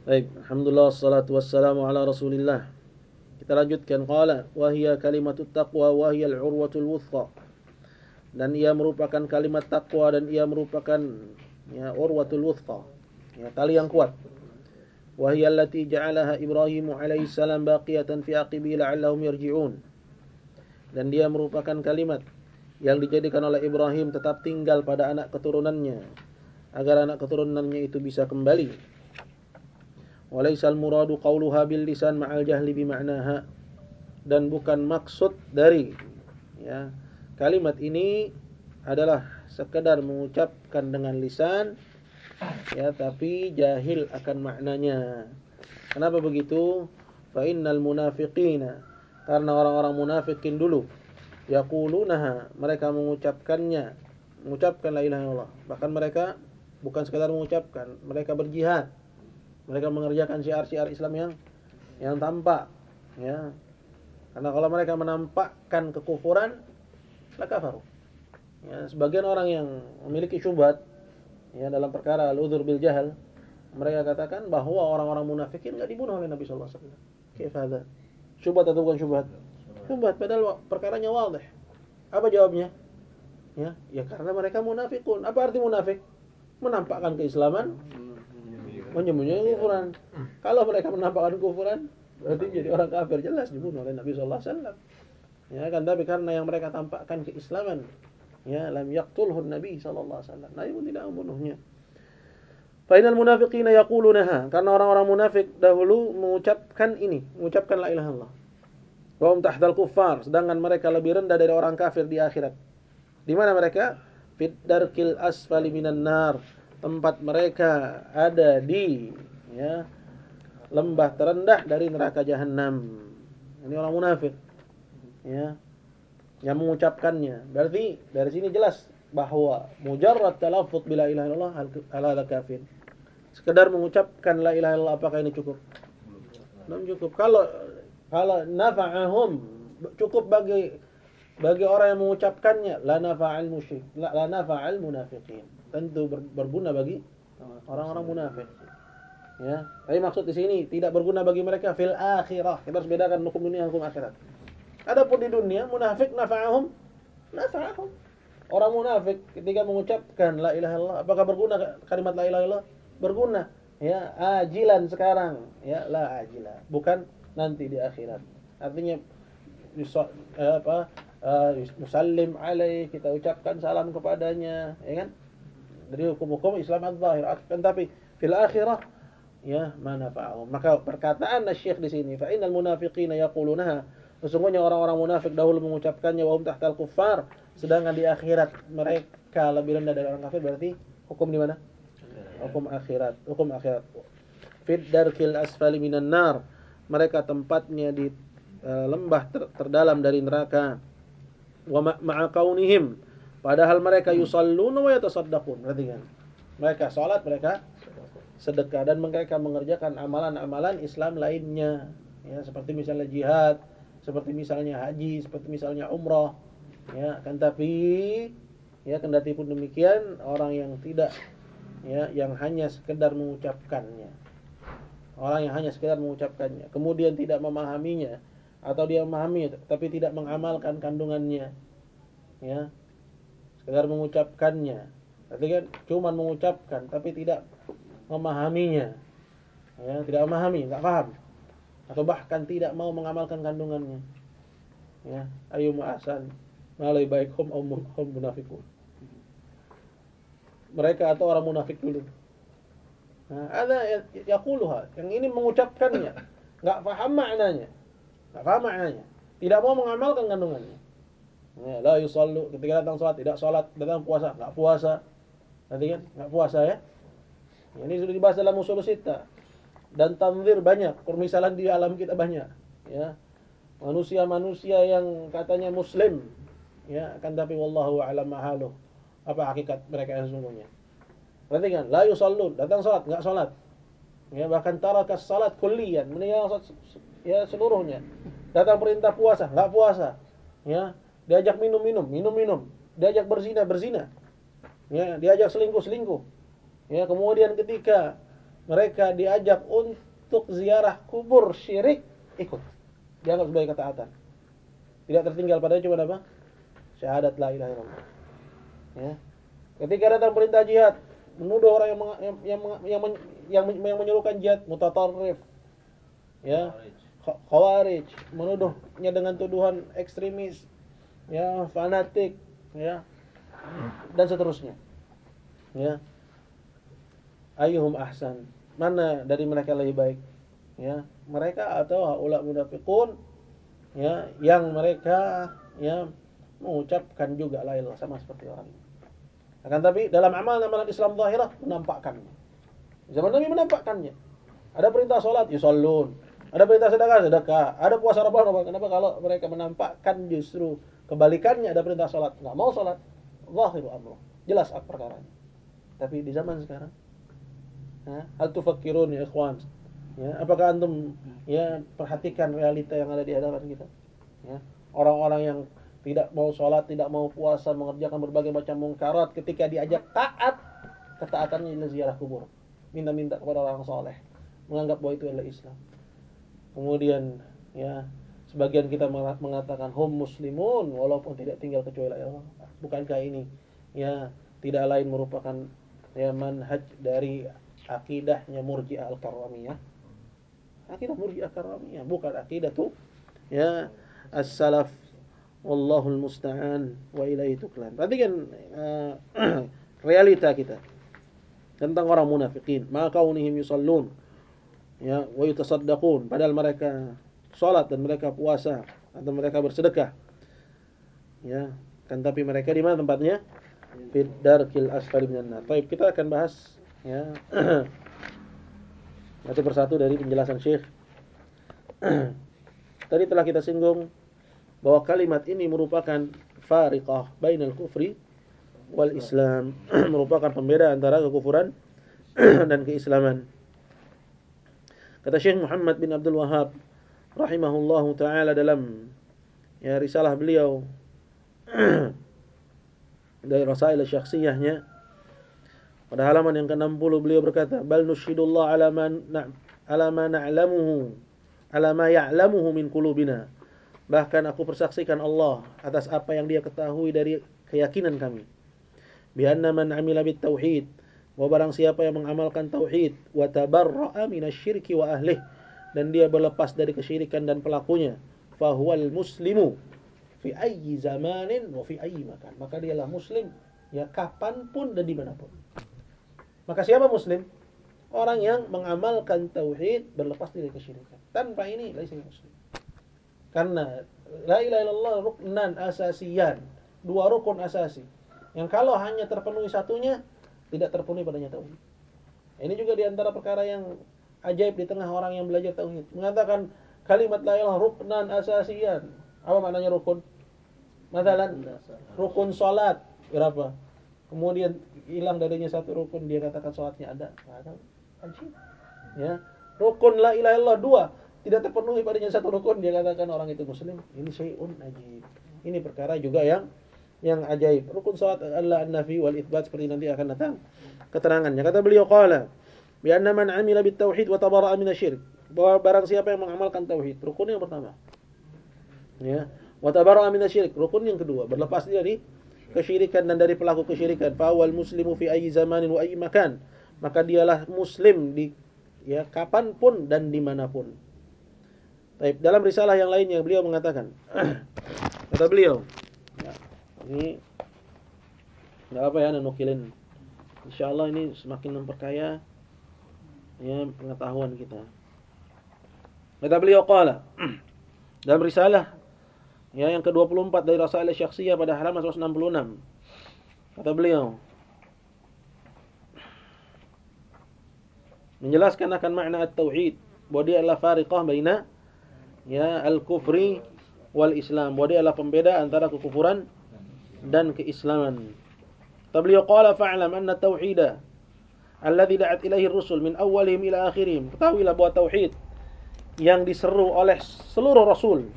Baik, alhamdulillah wassalatu wassalamu ala Rasulillah. Kita lanjutkan qala wa hiya kalimatut taqwa wa hiya al-urwatul wuthqa. Dan ia merupakan kalimat takwa dan ia merupakan ya urwatul wuthqa. Ya, tali yang kuat. Wa hiya allati ja'alaha Ibrahim alaihi salam baqiyatan fi aqibi la'allahum yarji'un. Dan dia merupakan kalimat yang dijadikan oleh Ibrahim tetap tinggal pada anak keturunannya agar anak keturunannya itu bisa kembali Walaisal muradu qauluha bil lisan ma'al jahli. Dan bukan maksud dari ya kalimat ini adalah sekedar mengucapkan dengan lisan ya tapi jahil akan maknanya. Kenapa begitu? Fa innal munafiqina karena orang-orang munafikin dulu yaqulunaha mereka mengucapkannya mengucapkan la ilaha illallah bahkan mereka bukan sekadar mengucapkan mereka berjihad mereka mengerjakan syiar-syiar Islam yang yang tampak ya karena kalau mereka menampakkan kekufuran lakafaru ya sebagian orang yang memiliki syubhat ya dalam perkara al-udzur bil jahal mereka katakan bahwa orang-orang munafikin enggak dibunuh oleh Nabi sallallahu alaihi wasallam. Kaif hadza? Syubhat atau bukan syubhat? Syubhat padahal perkaranya wadih. Apa jawabnya? Ya, ya karena mereka munafikun. Apa arti munafik? Menampakkan keislaman, menyembunyikan kufuran. Kalau mereka menampakkan kufuran, berarti jadi orang kafir jelas dibunuh oleh Nabi sallallahu alaihi wasallam. Ya kan tapi karena yang mereka tampakkan keislaman, ya lam yaqtulhun Nabi sallallahu alaihi wasallam. Nabi pun tidak membunuhnya. Fainal munafiqina yaqulunaha karena orang-orang munafik dahulu mengucapkan ini, mengucapkan la ilaha illallah. Wa hum tahdal kuffar, sedangkan mereka lebih rendah dari orang kafir di akhirat. Di mana mereka? Fid darkil asfali minan nar tempat mereka ada di ya lembah terendah dari neraka jahanam. Ini orang munafik. Ya. Yang mengucapkannya. Berarti dari sini jelas bahwa mujarrad talaffuz bila ilaha illallah ala kafir. Sekedar mengucapkan la ilaha illallah apakah ini cukup? Belum cukup. Kalau kalau nafa'ahum cukup bagi bagi orang yang mengucapkannya la nafa'al musyrik la, la nafa'al munafiqin tentu berguna bagi orang-orang munafik. Ya, tapi maksud di sini tidak berguna bagi mereka fil akhirah. Kita harus bedakan hukum dunia hukum akhirat. Adapun di dunia munafik nafa'ahum nafa'ahum. Orang munafik ketika mengucapkan la ilaha illallah apakah berguna kalimat la ilaha illallah? Berguna. Ya, ajilan sekarang, ya la ajila. Bukan nanti di akhirat. Artinya eh, apa? Uh, musallim alaih kita ucapkan salam kepadanya, ya kan? Dari hukum-hukum Islam al-zahir. Akan tapi fil akhirah ya mana fa'ahum. Maka perkataan Syekh di sini fa innal munafiqina yaqulunaha sesungguhnya orang-orang munafik dahulu mengucapkannya wa hum tahtal kuffar sedangkan di akhirat mereka lebih rendah dari orang kafir berarti hukum di mana? Hukum akhirat, hukum akhirat. Fid darkil asfali minan nar. Mereka tempatnya di uh, lembah ter terdalam dari neraka. Wa ma'a kaunihim Padahal mereka yusalluna wa yatasaddaqun. Perhatikan. Mereka salat, mereka sedekah dan mereka mengerjakan amalan-amalan Islam lainnya. Ya, seperti misalnya jihad, seperti misalnya haji, seperti misalnya umrah. Ya, kan tapi ya kendati pun demikian orang yang tidak ya yang hanya sekedar mengucapkannya. Orang yang hanya sekedar mengucapkannya, kemudian tidak memahaminya atau dia memahami tapi tidak mengamalkan kandungannya. Ya, sekedar mengucapkannya. Berarti kan cuma mengucapkan tapi tidak memahaminya. Ya, tidak memahami, enggak paham. Atau bahkan tidak mau mengamalkan kandungannya. Ya, ayu ma'asan malai baik hum hum munafikun. Mereka atau orang munafik dulu. Nah, ada yaquluha, yang ini mengucapkannya, enggak paham maknanya. Enggak paham maknanya. Tidak mau mengamalkan kandungannya. Ya, la yusallu ketika datang salat tidak salat, datang puasa enggak puasa. Nanti kan enggak puasa ya. Ini sudah dibahas dalam usul sita. Dan tanzir banyak, permisalan di alam kita banyak, ya. Manusia-manusia yang katanya muslim, ya, akan tapi wallahu a'lam mahaluh. Apa hakikat mereka yang sesungguhnya? Perhatikan, la yusallu, datang salat, enggak salat. Ya, bahkan tarakas salat kulliyan, meninggalkan ya seluruhnya. Datang perintah puasa, enggak puasa. Ya, diajak minum-minum, minum-minum, diajak berzina, berzina. Ya, diajak selingkuh-selingkuh. Ya, kemudian ketika mereka diajak untuk ziarah kubur syirik, ikut. Dianggap sebagai ketaatan. Tidak tertinggal padanya cuma apa? Syahadat la ilaha illallah. Ya. Ketika datang perintah jihad, menuduh orang yang yang yang yang, yang, yang menyuruhkan jihad mutatarrif. Ya. Khawarij, menuduhnya dengan tuduhan ekstremis, ya, fanatik, ya. Dan seterusnya. Ya. Ayuhum ahsan. Mana dari mereka lebih baik? Ya, mereka atau haula munafiqun ya yang mereka ya mengucapkan juga la ilaha sama seperti orang. Akan tapi dalam amalan-amalan Islam zahirah menampakkannya. Zaman Nabi menampakkannya. Ada perintah sholat, yusallun. Ada perintah sedekah, sedekah. Ada puasa Ramadan, kenapa kalau mereka menampakkan justru kebalikannya ada perintah sholat, nggak mau sholat, zahiru amru. Jelas perkaranya. Tapi di zaman sekarang, hal tufakirun ya ikhwan, Ya, apakah antum ya perhatikan realita yang ada di hadapan kita? Ya, orang-orang yang tidak mau sholat, tidak mau puasa, mengerjakan berbagai macam mungkarat ketika diajak taat, ketaatannya adalah ziarah kubur. Minta-minta kepada orang soleh. Menganggap bahwa itu adalah Islam. Kemudian ya sebagian kita mengatakan hum muslimun walaupun tidak tinggal kecuali Allah. Bukankah ini? Ya tidak lain merupakan ya manhaj dari akidahnya Murji'ah al-Karramiyah Akidah Murji'ah Karamiyah, bukan akidah tuh ya as-salaf. Wallahul musta'an wa ilaihi tuklan. Perhatikan uh, realita kita tentang orang munafikin, maka kaunihim yusallun ya wa yutasaddaqun. Padahal mereka salat dan mereka puasa atau mereka bersedekah. Ya, kan tapi mereka di mana tempatnya? Fid darkil asfali minan nar. Baik, kita akan bahas ya satu persatu dari penjelasan Syekh. Tadi telah kita singgung bahwa kalimat ini merupakan fariqah bainal kufri wal Islam, merupakan pembeda antara kekufuran dan keislaman. Kata Syekh Muhammad bin Abdul Wahab rahimahullahu taala dalam ya risalah beliau dari rasail syakhsiyahnya pada halaman yang ke-60 beliau berkata, "Bal nusyidullah ala ma ala ma na'lamuhu ala ma ya'lamuhu min qulubina." Bahkan aku persaksikan Allah atas apa yang Dia ketahui dari keyakinan kami. Bi anna man 'amila bit tauhid wa barang siapa yang mengamalkan tauhid wa tabarra'a minasyirki wa ahlih dan dia berlepas dari kesyirikan dan pelakunya, fahuwal muslimu fi ayyi zamanin wa fi ayyi makan. Maka dialah muslim ya kapan pun dan di mana pun. Maka siapa muslim? Orang yang mengamalkan tauhid berlepas dari kesyirikan. Tanpa ini laisa muslim. Karena la ilaha illallah ruknan asasiyan, dua rukun asasi. Yang kalau hanya terpenuhi satunya, tidak terpenuhi padanya tauhid. Ini juga di antara perkara yang ajaib di tengah orang yang belajar tauhid. Mengatakan kalimat la ilaha ruknan asasiyan. Apa maknanya rukun? Masalan, rukun salat. Berapa? kemudian hilang darinya satu rukun dia katakan sholatnya ada. Ajib ya. Rukun la ilaha illallah dua. Tidak terpenuhi padanya satu rukun dia katakan orang itu muslim. Ini syai'un ajib ini perkara juga yang yang ajaib. Rukun sholat Allah an-nafi wal itsbat seperti nanti akan datang. Keterangannya. Kata beliau qala bi anna man amila bit tauhid wa tabara'a minasyirik bahwa barang siapa yang mengamalkan tauhid rukun yang pertama ya wa tabara'a minasyirik rukun yang kedua berlepas dari kesyirikan dan dari pelaku kesyirikan. Fawal muslimu fi ayyi zamanin wa ayyi makan. Maka dialah muslim di ya kapan pun dan di mana pun. Baik, dalam risalah yang lainnya beliau mengatakan, kata beliau, ya, ini nggak apa ya nukilin. Insya Allah ini semakin memperkaya ya pengetahuan kita. Kata beliau qala dalam risalah Ya, yang ke-24 dari Rasail Syakhsiyah pada halaman 166. Kata beliau, menjelaskan akan makna at-tauhid, bahwa dia adalah fariqah baina ya al-kufri wal Islam, bahwa dia adalah pembeda antara kekufuran dan keislaman. Kata beliau, qala fa'lam anna tauhida alladhi da'at ilaihi rusul min awwalihim ila akhirihim. Ketahuilah bahwa tauhid yang diseru oleh seluruh rasul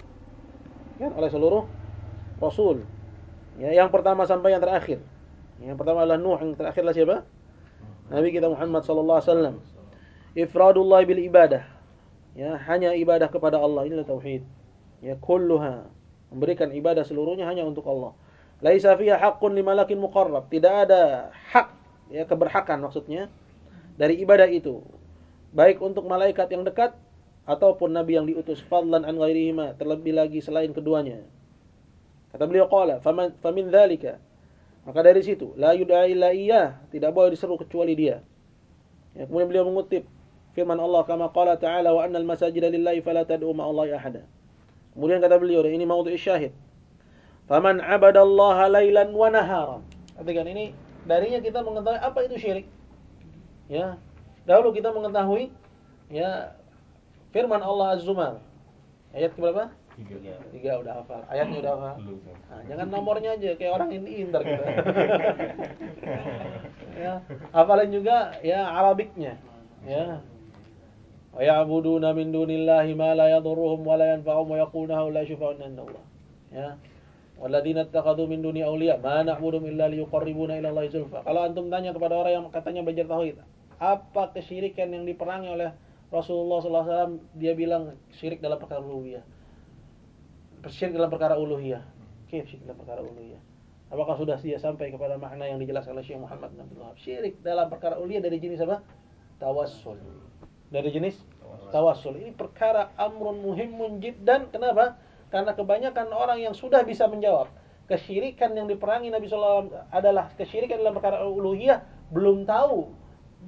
ya, oleh seluruh rasul. Ya, yang pertama sampai yang terakhir. Yang pertama adalah Nuh, yang terakhir adalah siapa? Nabi kita Muhammad sallallahu alaihi wasallam. Ifradullah bil ibadah. Ya, hanya ibadah kepada Allah inilah tauhid. Ya, kulluha. Memberikan ibadah seluruhnya hanya untuk Allah. Laisa fiha haqqun limalakin muqarrab. Tidak ada hak ya keberhakan maksudnya dari ibadah itu. Baik untuk malaikat yang dekat ataupun nabi yang diutus fadlan an ghairihima, terlebih lagi selain keduanya. Kata beliau qala, faman famin dzalika. Maka dari situ, la yud'a illa iyyah, tidak boleh diseru kecuali dia. Ya, kemudian beliau mengutip firman Allah kama qala ta'ala wa annal masajida lillahi fala tad'u ma'allahi ahada. Kemudian kata beliau, ini maudhu syahid. Faman abadallaha lailan wa nahara. Perhatikan ini darinya kita mengetahui apa itu syirik. Ya. Dahulu kita mengetahui ya firman Allah Az-Zumar. Ayat berapa? Tiga. Tiga udah hafal. Ayatnya udah hafal. Nah, jangan nomornya aja kayak orang ini ntar kita. ya, hafalin juga ya Arabiknya. Ya. Wa ya'buduna min dunillahi ma la yadurruhum wa la yanfa'uhum wa yaquluna syufa'un Allah. Ya. Walladzina ittakhadhu min duni awliya ma na'buduhum illa liyuqarribuna ila Allah zulfa. Kalau antum tanya kepada orang yang katanya belajar tauhid, apa kesyirikan yang diperangi oleh Rasulullah SAW dia bilang syirik dalam perkara uluhiyah syirik dalam perkara uluhiyah. Kif syirik dalam perkara uluhiyah. Apakah sudah dia sampai kepada makna yang dijelaskan oleh Syekh Muhammad bin Abdul Wahab? Syirik dalam perkara uluhiyah dari jenis apa? Tawassul. Dari jenis tawassul. Ini perkara amrun muhimun jiddan. Kenapa? Karena kebanyakan orang yang sudah bisa menjawab kesyirikan yang diperangi Nabi SAW adalah kesyirikan dalam perkara uluhiyah belum tahu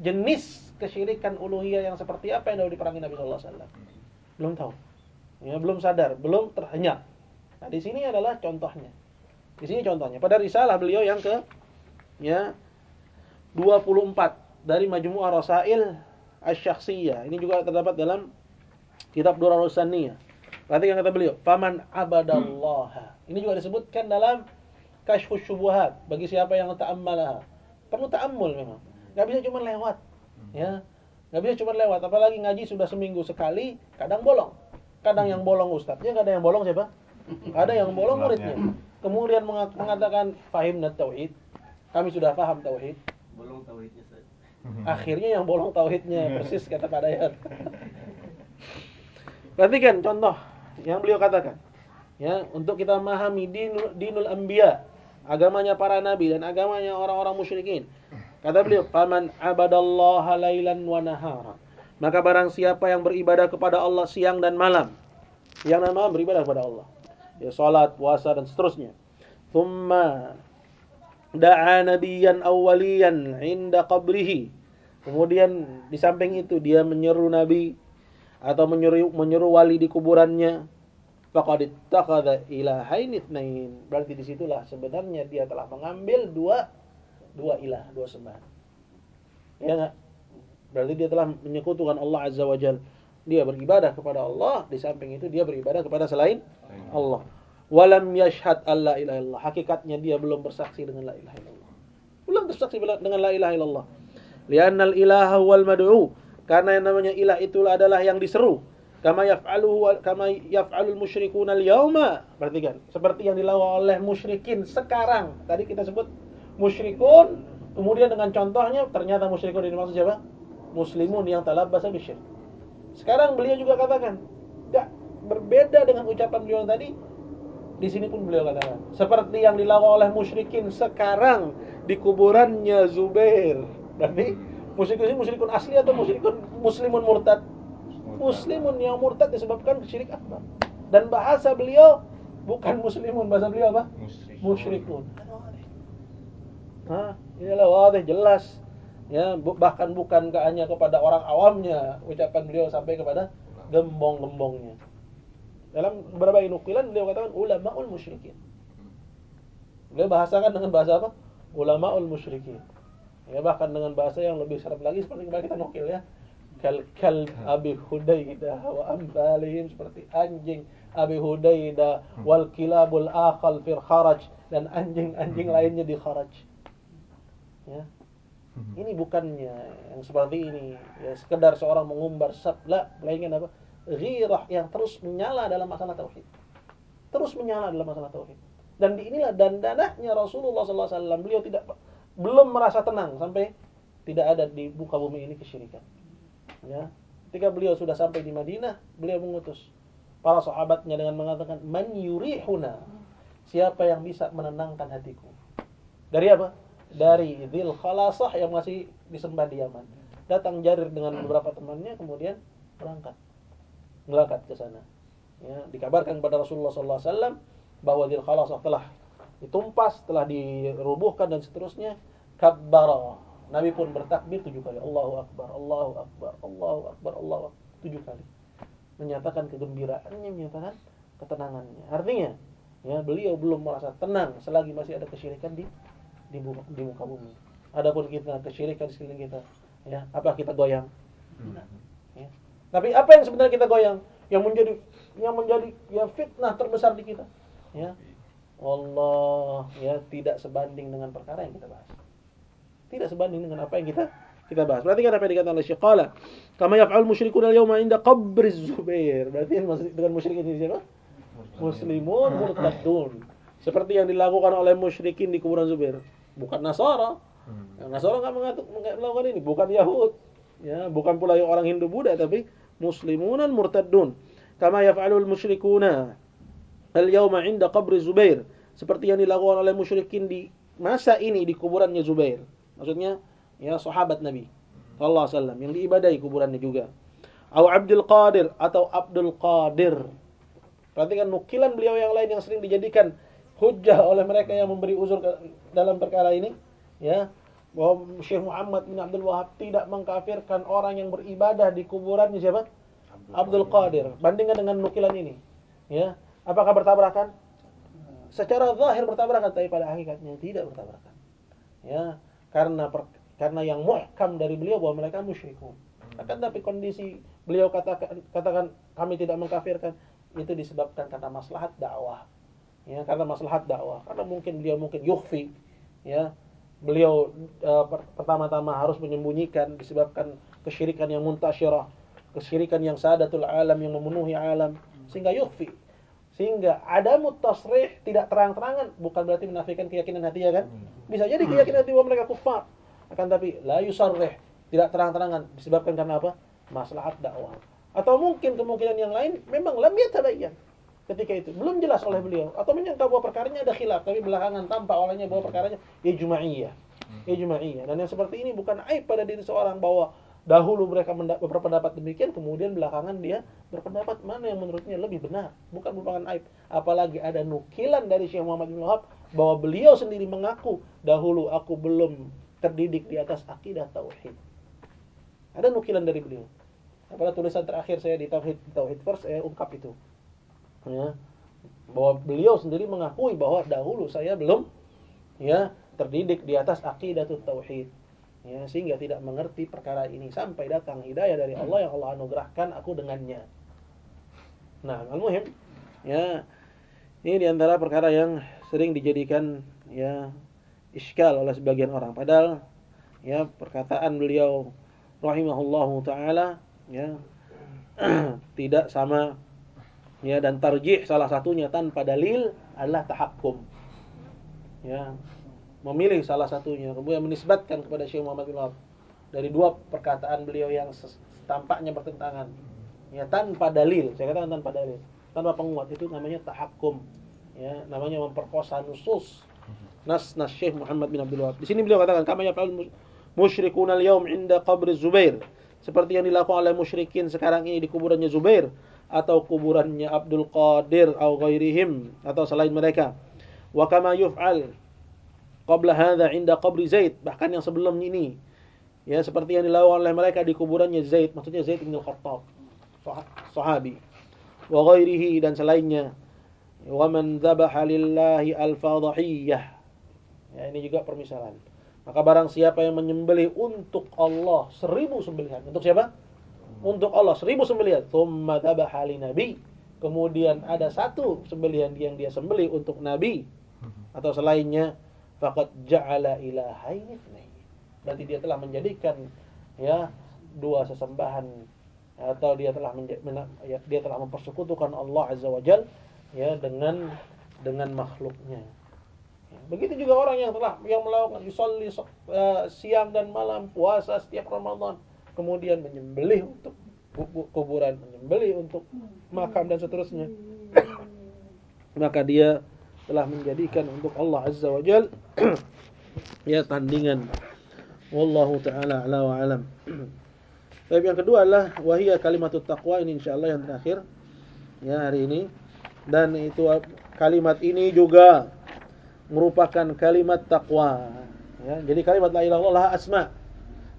jenis kesyirikan uluhiyah yang seperti apa yang diperangi Nabi SAW. Belum tahu ya, belum sadar, belum terhenyak. Nah, di sini adalah contohnya. Di sini contohnya. Pada risalah beliau yang ke ya 24 dari Majmu'ah Rasail Asy-Syakhsiyah. Ini juga terdapat dalam kitab Durarus Saniyah. Yang kata beliau, "Faman abadallaha." Ini juga disebutkan dalam Kashfus Syubuhat bagi siapa yang ta'ammalaha. Perlu ta'ammul memang. Enggak bisa cuma lewat. Ya. Enggak bisa cuma lewat, apalagi ngaji sudah seminggu sekali, kadang bolong. Kadang yang bolong ustadznya, kadang yang bolong siapa? Ada yang bolong muridnya. Kemudian mengatakan fahim dan tauhid. Kami sudah paham tauhid. Bolong tauhidnya Akhirnya yang bolong tauhidnya persis kata Pak Dayat. Perhatikan contoh yang beliau katakan. Ya, untuk kita memahami dinul, dinul anbiya, agamanya para nabi dan agamanya orang-orang musyrikin. Kata beliau, "Faman abadallaha lailan wa nahara." Maka barang siapa yang beribadah kepada Allah siang dan malam. Yang nama beribadah kepada Allah. Ya salat, puasa dan seterusnya. Thumma da'a nabiyan awwaliyan inda qabrihi. Kemudian di samping itu dia menyeru nabi atau menyeru menyeru wali di kuburannya. Faqad ittakhadha ilahain itsnain. Berarti di situlah sebenarnya dia telah mengambil dua dua ilah, dua sembahan. Ya enggak? Berarti dia telah menyekutukan Allah Azza wa Jal. Dia beribadah kepada Allah, di samping itu dia beribadah kepada selain Allah. Walam yashhad alla ilaha illallah. Hakikatnya dia belum bersaksi dengan la ilaha illallah. Belum bersaksi dengan la ilaha illallah. Liannal ilaha wal mad'u. Karena yang namanya ilah itu adalah yang diseru. Kama yaf'aluhu kama yaf'alul musyrikun al-yauma. Perhatikan, seperti yang dilakukan oleh musyrikin sekarang. Tadi kita sebut musyrikun, kemudian dengan contohnya ternyata musyrikun ini maksud siapa? muslimun yang talabbasa bisyirk. Sekarang beliau juga katakan, enggak berbeda dengan ucapan beliau tadi. Di sini pun beliau katakan, seperti yang dilakukan oleh musyrikin sekarang di kuburannya Zubair. Berarti musyrikun ini musyrikun asli atau musyrikun muslimun murtad? Muslimun yang murtad disebabkan syirik akbar. Dan bahasa beliau bukan muslimun, bahasa beliau apa? Musyrikun. Hah, inilah wadih jelas. Ya bahkan bukan hanya kepada orang awamnya ucapan beliau sampai kepada gembong-gembongnya. Dalam beberapa inukilan beliau katakan ulamaul musyrikin. Beliau bahasakan dengan bahasa apa? Ulamaul musyrikin ya bahkan dengan bahasa yang lebih syarat lagi seperti kemarin kita nukil ya kal kal abi hudaidah wa ambalihim seperti anjing abi hudaidah wal kilabul akhal fir kharaj dan anjing-anjing lainnya di kharaj ya Hmm. Ini bukannya yang seperti ini, ya sekedar seorang mengumbar sabla, melainkan apa? Ghirah yang terus menyala dalam masalah tauhid. Terus menyala dalam masalah tauhid. Dan di inilah dandanahnya Rasulullah SAW. Beliau tidak belum merasa tenang sampai tidak ada di muka bumi ini kesyirikan. Ya. Ketika beliau sudah sampai di Madinah, beliau mengutus para sahabatnya dengan mengatakan, "Man yurihuna?" Siapa yang bisa menenangkan hatiku? Dari apa? Dari Dzil Khalasah yang masih disembah di Yaman. Datang Jarir dengan beberapa temannya kemudian berangkat. Berangkat ke sana. Ya, dikabarkan kepada Rasulullah SAW bahwa Dzil Khalasah telah ditumpas, telah dirubuhkan dan seterusnya. Kabbara. Nabi pun bertakbir tujuh kali. Allahu Akbar, Allahu Akbar, Allahu Akbar, Allahu Akbar. Tujuh kali. Menyatakan kegembiraannya, menyatakan ketenangannya. Artinya, ya beliau belum merasa tenang selagi masih ada kesyirikan di di, di muka bumi. Adapun kita kesyirikan di sekeliling kita, ya apa kita goyang? Ya. Tapi apa yang sebenarnya kita goyang? Yang menjadi yang menjadi ya fitnah terbesar di kita, ya Allah ya tidak sebanding dengan perkara yang kita bahas. Tidak sebanding dengan apa yang kita kita bahas. Berarti kan apa yang dikatakan oleh Syekh kama yaf'al musyrikun al-yawma 'inda qabr Zubair. Berarti dengan musyrikin ini siapa? Muslimun murtadun. Seperti yang dilakukan oleh musyrikin di kuburan Zubair. Bukan Nasara. Hmm. Yang Nasara enggak melakukan ini, bukan Yahud. Ya, bukan pula yang orang Hindu Buddha tapi muslimunan murtadun. Kama yaf'alul musyrikuna al-yawma 'inda qabri Zubair seperti yang dilakukan oleh musyrikin di masa ini di kuburannya Zubair. Maksudnya ya sahabat Nabi sallallahu alaihi wasallam yang diibadahi kuburannya juga. Au Abdul Qadir atau Abdul Qadir. Perhatikan nukilan beliau yang lain yang sering dijadikan hujah oleh mereka yang memberi uzur dalam perkara ini, ya bahwa Syekh Muhammad bin Abdul Wahab tidak mengkafirkan orang yang beribadah di kuburannya siapa? Abdul Qadir. Bandingkan dengan nukilan ini. Ya, Apakah bertabrakan? Secara zahir bertabrakan, tapi pada hakikatnya tidak bertabrakan. Ya, karena per, karena yang muhkam dari beliau bahwa mereka musyrikun. Akan tapi kondisi beliau katakan katakan kami tidak mengkafirkan itu disebabkan karena maslahat dakwah. Ya, karena maslahat dakwah. Karena mungkin beliau mungkin yukhfi, ya. Beliau uh, pertama-tama harus menyembunyikan disebabkan kesyirikan yang muntasyirah, kesyirikan yang sadatul alam yang memenuhi alam sehingga yukhfi sehingga ada mutasrih tidak terang-terangan bukan berarti menafikan keyakinan hati ya kan? Hmm. Bisa jadi keyakinan hati bahwa mereka kufar. Akan tapi la yusarrih tidak terang-terangan disebabkan karena apa? Maslahat dakwah. Atau mungkin kemungkinan yang lain memang lam yatabayyan ketika itu belum jelas oleh beliau atau menyangka bahwa perkaranya ada khilaf tapi belakangan tampak olehnya bahwa perkaranya ijma'iyah. Ijma'iyah. Dan yang seperti ini bukan aib pada diri seorang bahwa Dahulu mereka berpendapat demikian, kemudian belakangan dia berpendapat mana yang menurutnya lebih benar. Bukan merupakan aib. Apalagi ada nukilan dari Syekh Muhammad bin Wahab bahwa beliau sendiri mengaku dahulu aku belum terdidik di atas akidah tauhid. Ada nukilan dari beliau. Pada tulisan terakhir saya di Tauhid Tauhid First saya ungkap itu. Ya. Bahwa beliau sendiri mengakui bahwa dahulu saya belum ya terdidik di atas akidah tauhid ya, sehingga tidak mengerti perkara ini sampai datang hidayah dari Allah yang Allah anugerahkan aku dengannya. Nah, al-muhim ya ini di antara perkara yang sering dijadikan ya iskal oleh sebagian orang. Padahal ya perkataan beliau rahimahullahu taala ya tidak sama ya dan tarjih salah satunya tanpa dalil adalah tahakkum. Ya, memilih salah satunya kemudian menisbatkan kepada Syekh Muhammad bin Wahab dari dua perkataan beliau yang tampaknya bertentangan. Ya tanpa dalil saya katakan tanpa dalil tanpa penguat itu namanya tahakkum. Ya namanya memperkosa nusus. Nas nas Syekh Muhammad bin Abdul Wahab. Di sini beliau katakan kama yaf'al musyrikun al-yawm 'inda qabr Zubair. Seperti yang dilakukan oleh musyrikin sekarang ini di kuburannya Zubair atau kuburannya Abdul Qadir atau ghairihim atau selain mereka. Wa kama yuf'al qabla hadza inda qabri Zaid bahkan yang sebelum ini. Ya seperti yang dilakukan oleh mereka di kuburannya Zaid maksudnya Zaid bin Al-Khattab sahabi wa ghairihi dan selainnya. Wa man dzabaha lillahi al-fadhiyah ya ini juga permisalan. Maka barang siapa yang menyembelih untuk Allah seribu sembelihan. Untuk siapa? Untuk Allah seribu sembelihan. Thumma dzabaha nabi. Kemudian ada satu sembelihan yang dia sembelih untuk nabi. Atau selainnya faqad ja'ala ilahaini Berarti dia telah menjadikan ya dua sesembahan atau dia telah ya, dia telah mempersekutukan Allah Azza wa Jal ya dengan dengan makhluknya. Ya, begitu juga orang yang telah yang melakukan yusolli uh, siang dan malam puasa setiap Ramadan kemudian menyembelih untuk kuburan, menyembelih untuk makam dan seterusnya. Maka dia telah menjadikan untuk Allah Azza wa Jal. Ya tandingan. Wallahu taala ala wa alam. Tapi yang kedua adalah wahia kalimat taqwa ini insyaallah yang terakhir. Ya hari ini. Dan itu kalimat ini juga merupakan kalimat takwa ya jadi kalimat la ilaha illallah asma.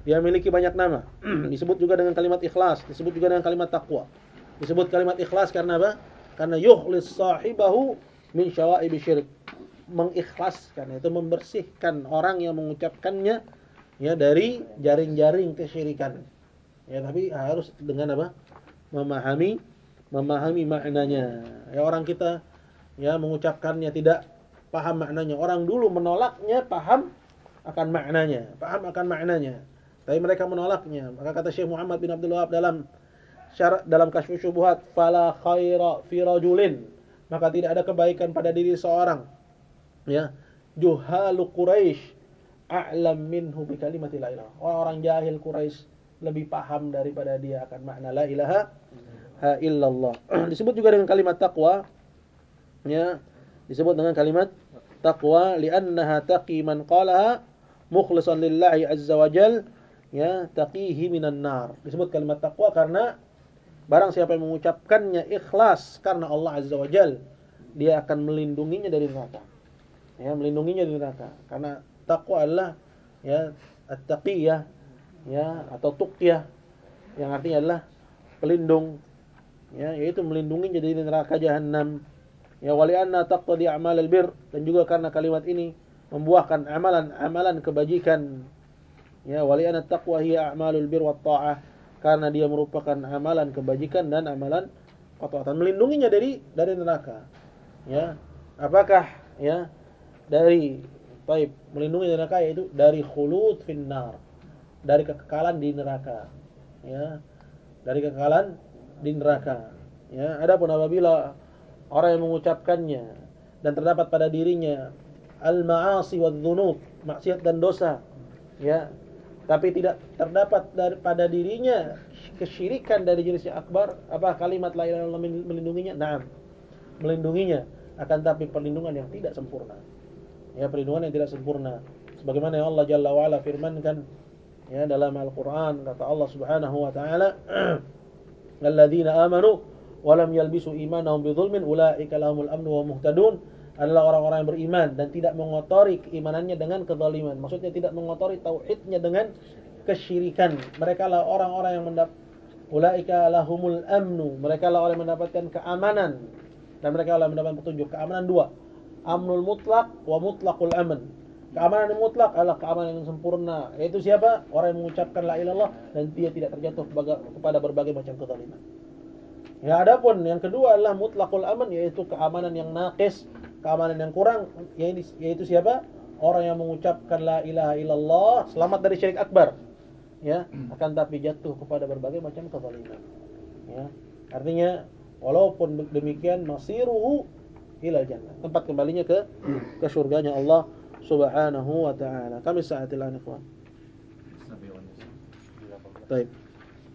Dia memiliki banyak nama. Disebut juga dengan kalimat ikhlas disebut juga dengan kalimat takwa disebut kalimat ikhlas karena apa? Karena yukhlis sahibahu min syawaibi syirik mengikhlaskan itu membersihkan orang yang mengucapkannya ya dari jaring-jaring kesyirikan. Ya tapi harus dengan apa? Memahami memahami maknanya. Ya orang kita ya mengucapkannya tidak paham maknanya. Orang dulu menolaknya paham akan maknanya paham akan maknanya. Tapi mereka menolaknya. Maka kata Syekh Muhammad bin Abdul Wahab dalam syarat dalam kasyfus syubhat fala khaira fi rajulin maka tidak ada kebaikan pada diri seorang. Ya. Juhalu quraisy a'lam minhu bi kalimati la ilaha. Orang jahil Quraisy lebih paham daripada dia akan makna la ilaha illallah. disebut juga dengan kalimat taqwa. Ya. Disebut dengan kalimat taqwa. Li'annaha taqi man qalaha mukhlishan lillahi azza wa jal. Ya. Taqihi minan nar. Disebut kalimat taqwa karena barang siapa yang mengucapkannya ikhlas karena Allah azza wa jal dia akan melindunginya dari neraka. Ya, melindunginya dari neraka. Karena takwa adalah ya at-taqiyah ya atau tuqyah yang artinya adalah pelindung. Ya yaitu melindungi dari neraka jahanam ya wali anna taqtadi a'mal albir dan juga karena kalimat ini membuahkan amalan-amalan kebajikan. Ya wali anna taqwa hiya a'malul bir wa ta'ah karena dia merupakan amalan kebajikan dan amalan ketaatan. Melindunginya dari dari neraka. Ya. Apakah ya dari baik melindungi neraka yaitu dari khulud finnar. Dari kekekalan di neraka. Ya. Dari kekekalan di neraka. Ya, adapun apabila orang yang mengucapkannya dan terdapat pada dirinya al-ma'asi wa dzunub, maksiat dan dosa, ya, tapi tidak terdapat pada dirinya kesyirikan dari jenis yang akbar, apa kalimat la ilaha illallah melindunginya? Naam. Melindunginya, akan tapi perlindungan yang tidak sempurna. Ya, perlindungan yang tidak sempurna. Sebagaimana yang Allah Jalla wa ala firmankan ya dalam Al-Qur'an kata Allah Subhanahu wa taala alladzina amanu wa lam yalbisu imanahum bidzulmin ulaika lahumul amnu wa muhtadun adalah orang-orang yang beriman dan tidak mengotori keimanannya dengan kezaliman. Maksudnya tidak mengotori tauhidnya dengan kesyirikan. Mereka lah orang-orang yang mendapat ulaika lahumul amnu. Mereka lah orang yang mendapatkan keamanan dan mereka lah mendapatkan petunjuk. Keamanan dua. Amnul mutlak wa mutlakul aman. Keamanan yang mutlak adalah keamanan yang sempurna. Yaitu siapa? Orang yang mengucapkan la ilallah dan dia tidak terjatuh kepada berbagai macam kezaliman. Ya, adapun yang kedua adalah mutlakul aman yaitu keamanan yang naqis, keamanan yang kurang yaitu siapa? Orang yang mengucapkan la ilaha illallah selamat dari syirik akbar. Ya, hmm. akan tapi jatuh kepada berbagai macam kezaliman. Ya. Artinya walaupun demikian masiruhu ila jannah. Tempat kembalinya ke hmm. ke surganya Allah Subhanahu wa taala. Kami saatil an ikhwan. Baik.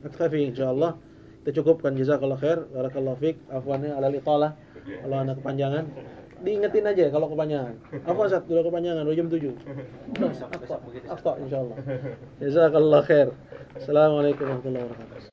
Aktafi insyaallah. Kita cukupkan jazakallahu khair. Barakallahu fik afwan ya, ala al-italah Allah anak kepanjangan diingetin aja kalau kepanjangan. Apa saat sudah kepanjangan udah jam 7 afta insyaallah jazakallah khair. Assalamualaikum warahmatullahi wabarakatuh